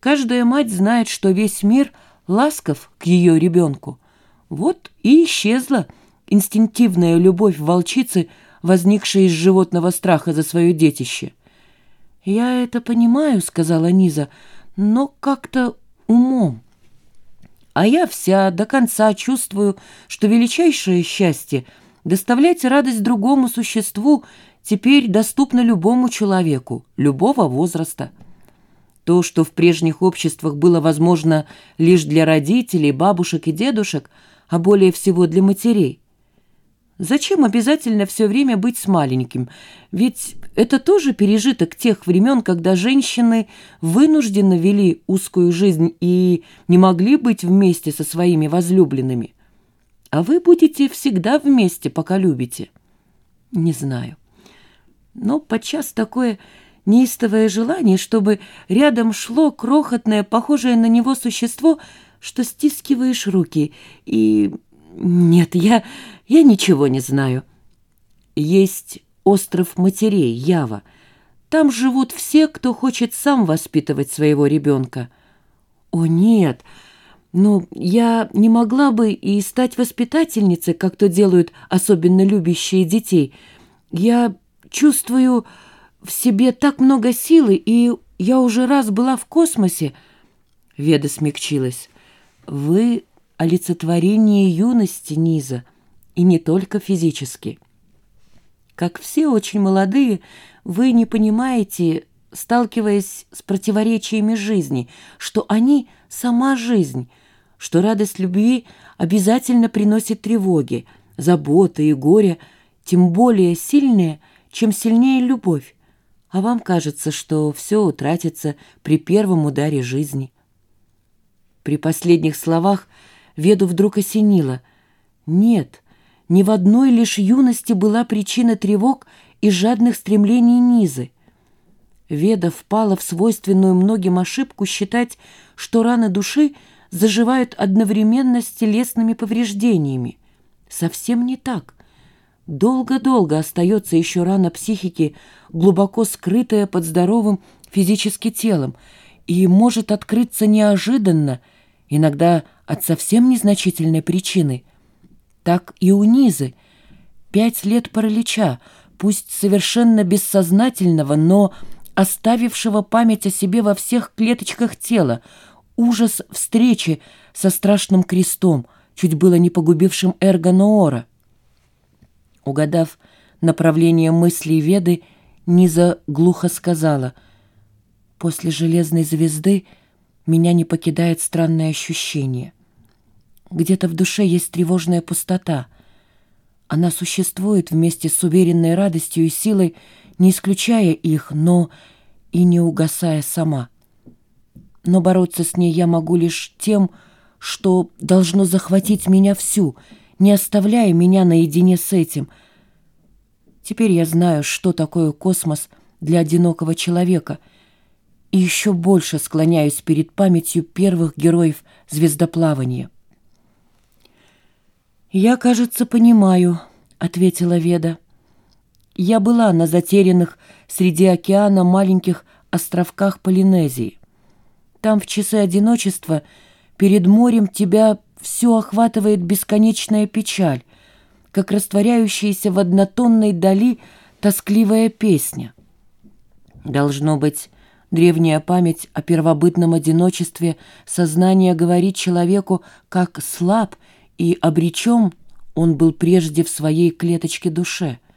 Каждая мать знает, что весь мир ласков к ее ребенку. Вот и исчезла инстинктивная любовь волчицы, возникшая из животного страха за свое детище. «Я это понимаю», — сказала Низа, — «но как-то умом. А я вся до конца чувствую, что величайшее счастье — доставлять радость другому существу теперь доступно любому человеку, любого возраста». То, что в прежних обществах было возможно лишь для родителей, бабушек и дедушек, а более всего для матерей. Зачем обязательно все время быть с маленьким? Ведь это тоже пережиток тех времен, когда женщины вынужденно вели узкую жизнь и не могли быть вместе со своими возлюбленными. А вы будете всегда вместе, пока любите. Не знаю. Но подчас такое неистовое желание, чтобы рядом шло крохотное, похожее на него существо, что стискиваешь руки. И нет, я, я ничего не знаю. Есть остров матерей, Ява. Там живут все, кто хочет сам воспитывать своего ребенка. О, нет, ну, я не могла бы и стать воспитательницей, как то делают особенно любящие детей. Я чувствую в себе так много силы, и я уже раз была в космосе. Веда смягчилась. Вы олицетворение юности Низа, и не только физически. Как все очень молодые, вы не понимаете, сталкиваясь с противоречиями жизни, что они — сама жизнь, что радость любви обязательно приносит тревоги, заботы и горе, тем более сильные, чем сильнее любовь а вам кажется, что все утратится при первом ударе жизни. При последних словах Веду вдруг осенило. Нет, ни в одной лишь юности была причина тревог и жадных стремлений Низы. Веда впала в свойственную многим ошибку считать, что раны души заживают одновременно с телесными повреждениями. Совсем не так. Долго-долго остается еще рана психики, глубоко скрытая под здоровым физически телом, и может открыться неожиданно, иногда от совсем незначительной причины. Так и у Низы. Пять лет паралича, пусть совершенно бессознательного, но оставившего память о себе во всех клеточках тела, ужас встречи со страшным крестом, чуть было не погубившим Эрго Ноора. Угадав направление мыслей Веды, Низа глухо сказала, «После железной звезды меня не покидает странное ощущение. Где-то в душе есть тревожная пустота. Она существует вместе с уверенной радостью и силой, не исключая их, но и не угасая сама. Но бороться с ней я могу лишь тем, что должно захватить меня всю — не оставляя меня наедине с этим. Теперь я знаю, что такое космос для одинокого человека, и еще больше склоняюсь перед памятью первых героев звездоплавания. «Я, кажется, понимаю», — ответила Веда. «Я была на затерянных среди океана маленьких островках Полинезии. Там в часы одиночества перед морем тебя все охватывает бесконечная печаль, как растворяющаяся в однотонной дали тоскливая песня. Должно быть, древняя память о первобытном одиночестве сознания говорит человеку, как слаб и обречен он был прежде в своей клеточке душе —